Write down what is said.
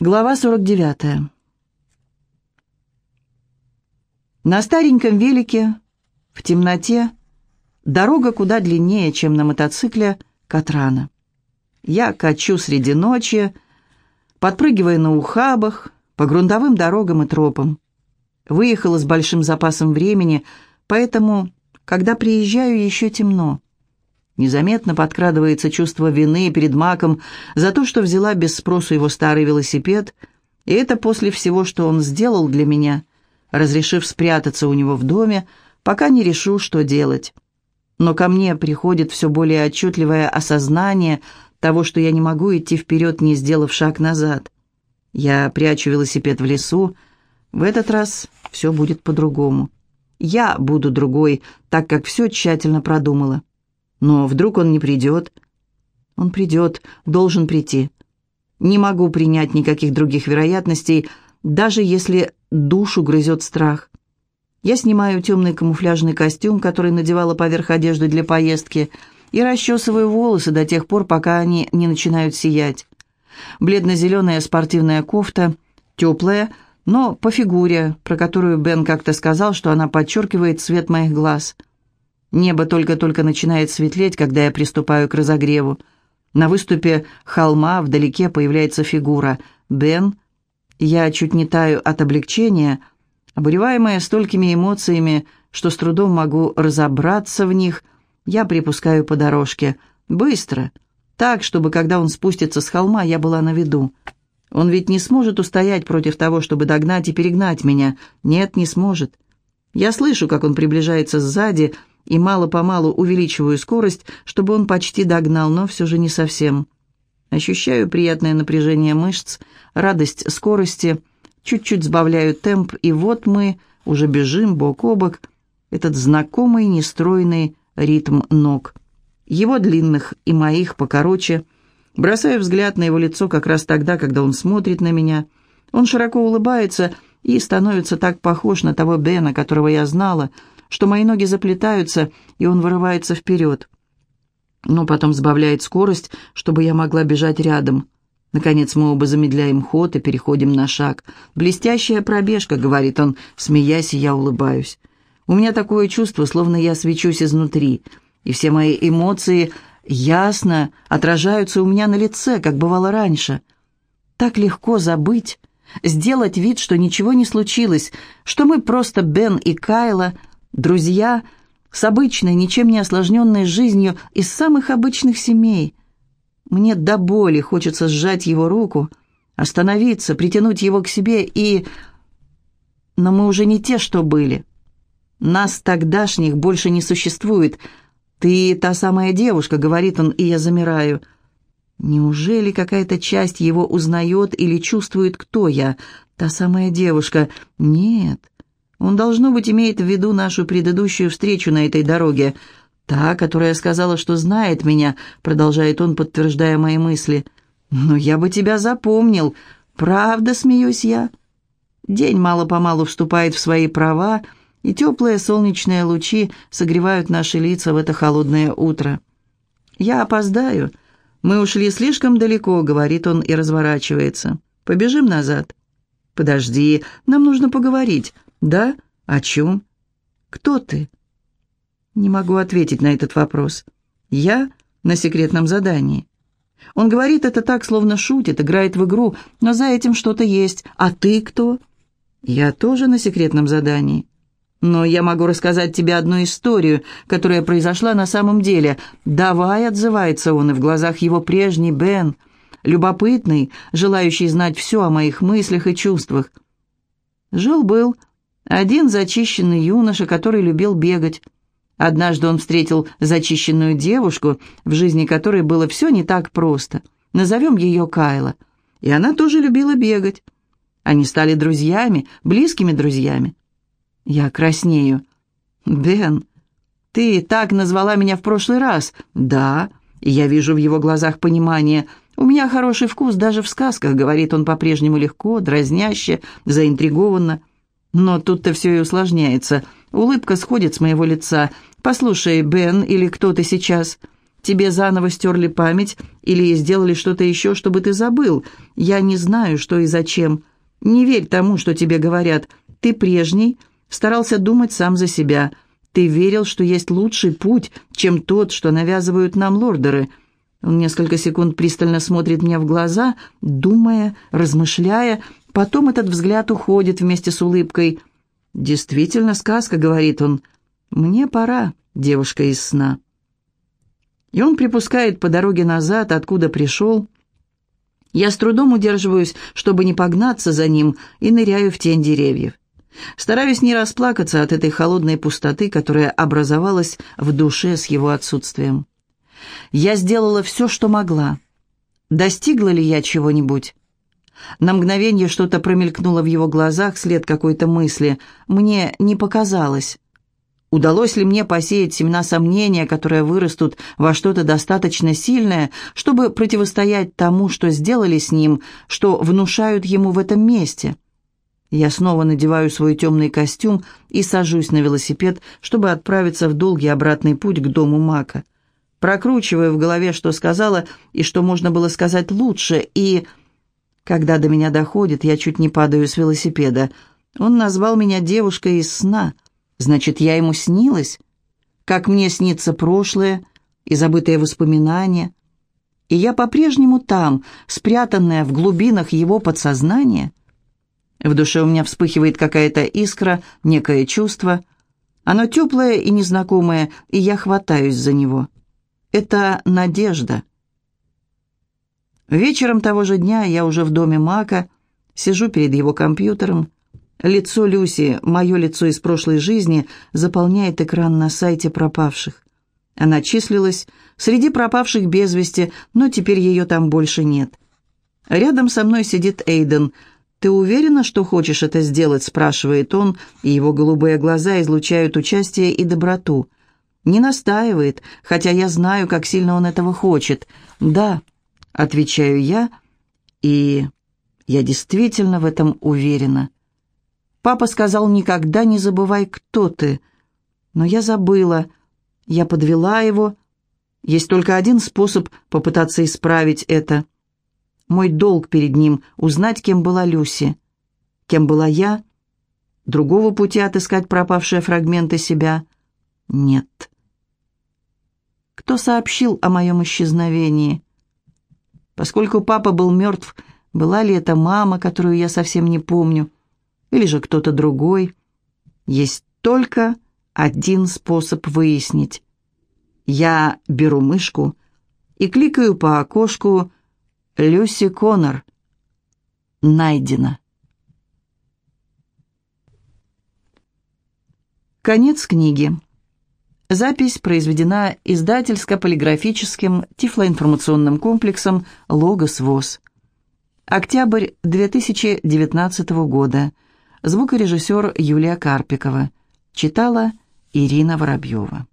Глава 49. На стареньком велике, в темноте, дорога куда длиннее, чем на мотоцикле Катрана. Я качу среди ночи, подпрыгивая на ухабах, по грунтовым дорогам и тропам. Выехала с большим запасом времени, поэтому, когда приезжаю, еще темно. Незаметно подкрадывается чувство вины перед Маком за то, что взяла без спросу его старый велосипед, и это после всего, что он сделал для меня, разрешив спрятаться у него в доме, пока не решу, что делать. Но ко мне приходит все более отчетливое осознание того, что я не могу идти вперед, не сделав шаг назад. Я прячу велосипед в лесу. В этот раз все будет по-другому. Я буду другой, так как все тщательно продумала. Но вдруг он не придет? Он придет, должен прийти. Не могу принять никаких других вероятностей, даже если душу грызет страх. Я снимаю темный камуфляжный костюм, который надевала поверх одежды для поездки, и расчесываю волосы до тех пор, пока они не начинают сиять. Бледно-зеленая спортивная кофта, теплая, но по фигуре, про которую Бен как-то сказал, что она подчеркивает цвет моих глаз – Небо только-только начинает светлеть, когда я приступаю к разогреву. На выступе холма вдалеке появляется фигура. Бен. Я чуть не таю от облегчения, обуреваемая столькими эмоциями, что с трудом могу разобраться в них, я припускаю по дорожке. Быстро. Так, чтобы, когда он спустится с холма, я была на виду. Он ведь не сможет устоять против того, чтобы догнать и перегнать меня. Нет, не сможет. Я слышу, как он приближается сзади, и мало-помалу увеличиваю скорость, чтобы он почти догнал, но все же не совсем. Ощущаю приятное напряжение мышц, радость скорости, чуть-чуть сбавляю темп, и вот мы уже бежим бок о бок, этот знакомый нестройный ритм ног. Его длинных и моих покороче. Бросаю взгляд на его лицо как раз тогда, когда он смотрит на меня. Он широко улыбается и становится так похож на того Бена, которого я знала, что мои ноги заплетаются, и он вырывается вперед. Но потом сбавляет скорость, чтобы я могла бежать рядом. Наконец мы оба замедляем ход и переходим на шаг. «Блестящая пробежка», — говорит он, смеясь, и я улыбаюсь. У меня такое чувство, словно я свечусь изнутри, и все мои эмоции ясно отражаются у меня на лице, как бывало раньше. Так легко забыть, сделать вид, что ничего не случилось, что мы просто Бен и Кайла — Друзья с обычной, ничем не осложненной жизнью из самых обычных семей. Мне до боли хочется сжать его руку, остановиться, притянуть его к себе и... Но мы уже не те, что были. Нас тогдашних больше не существует. Ты та самая девушка, говорит он, и я замираю. Неужели какая-то часть его узнает или чувствует, кто я? Та самая девушка. Нет, он, должно быть, имеет в виду нашу предыдущую встречу на этой дороге. Та, которая сказала, что знает меня, продолжает он, подтверждая мои мысли. Но я бы тебя запомнил. Правда, смеюсь я. День мало-помалу вступает в свои права, и теплые солнечные лучи согревают наши лица в это холодное утро. Я опоздаю. Мы ушли слишком далеко, говорит он и разворачивается. Побежим назад. Подожди, нам нужно поговорить. «Да? О чем? Кто ты?» Не могу ответить на этот вопрос. «Я на секретном задании». Он говорит это так, словно шутит, играет в игру, но за этим что-то есть. «А ты кто?» «Я тоже на секретном задании». «Но я могу рассказать тебе одну историю, которая произошла на самом деле. Давай», — отзывается он, и в глазах его прежний Бен, любопытный, желающий знать все о моих мыслях и чувствах. Жил-был один зачищенный юноша, который любил бегать. Однажды он встретил зачищенную девушку, в жизни которой было все не так просто. Назовем ее Кайла. И она тоже любила бегать. Они стали друзьями, близкими друзьями. Я краснею. «Бен, ты так назвала меня в прошлый раз». «Да». И я вижу в его глазах понимание. «У меня хороший вкус даже в сказках», — говорит он по-прежнему легко, дразняще, заинтригованно. Но тут-то все и усложняется. Улыбка сходит с моего лица. «Послушай, Бен, или кто ты сейчас? Тебе заново стерли память или сделали что-то еще, чтобы ты забыл. Я не знаю, что и зачем. Не верь тому, что тебе говорят. Ты прежний, старался думать сам за себя. Ты верил, что есть лучший путь, чем тот, что навязывают нам лордеры. Он несколько секунд пристально смотрит мне в глаза, думая, размышляя. Потом этот взгляд уходит вместе с улыбкой. «Действительно сказка», — говорит он. «Мне пора, девушка из сна». И он припускает по дороге назад, откуда пришел. Я с трудом удерживаюсь, чтобы не погнаться за ним, и ныряю в тень деревьев. Стараюсь не расплакаться от этой холодной пустоты, которая образовалась в душе с его отсутствием. Я сделала все, что могла. Достигла ли я чего-нибудь? На мгновение что-то промелькнуло в его глазах, след какой-то мысли. Мне не показалось. Удалось ли мне посеять семена сомнения, которые вырастут во что-то достаточно сильное, чтобы противостоять тому, что сделали с ним, что внушают ему в этом месте? Я снова надеваю свой темный костюм и сажусь на велосипед, чтобы отправиться в долгий обратный путь к дому Мака. Прокручиваю в голове, что сказала и что можно было сказать лучше, и... Когда до меня доходит, я чуть не падаю с велосипеда. Он назвал меня девушкой из сна. Значит, я ему снилась? Как мне снится прошлое и забытые воспоминания? И я по-прежнему там, спрятанная в глубинах его подсознания? В душе у меня вспыхивает какая-то искра, некое чувство. Оно теплое и незнакомое, и я хватаюсь за него. Это надежда. Вечером того же дня я уже в доме Мака, сижу перед его компьютером. Лицо Люси, мое лицо из прошлой жизни, заполняет экран на сайте пропавших. Она числилась среди пропавших без вести, но теперь ее там больше нет. Рядом со мной сидит Эйден. «Ты уверена, что хочешь это сделать?» – спрашивает он, и его голубые глаза излучают участие и доброту. Не настаивает, хотя я знаю, как сильно он этого хочет. «Да», Отвечаю я, и я действительно в этом уверена. Папа сказал, никогда не забывай, кто ты. Но я забыла. Я подвела его. Есть только один способ попытаться исправить это. Мой долг перед ним — узнать, кем была Люси. Кем была я? Другого пути отыскать пропавшие фрагменты себя нет. Кто сообщил о моем исчезновении? Поскольку папа был мертв, была ли это мама, которую я совсем не помню, или же кто-то другой? Есть только один способ выяснить. Я беру мышку и кликаю по окошку «Люси Коннор». Найдено. Конец книги. Запись произведена издательско-полиграфическим тифлоинформационным комплексом «Логос ВОЗ». Октябрь 2019 года. Звукорежиссер Юлия Карпикова. Читала Ирина Воробьева.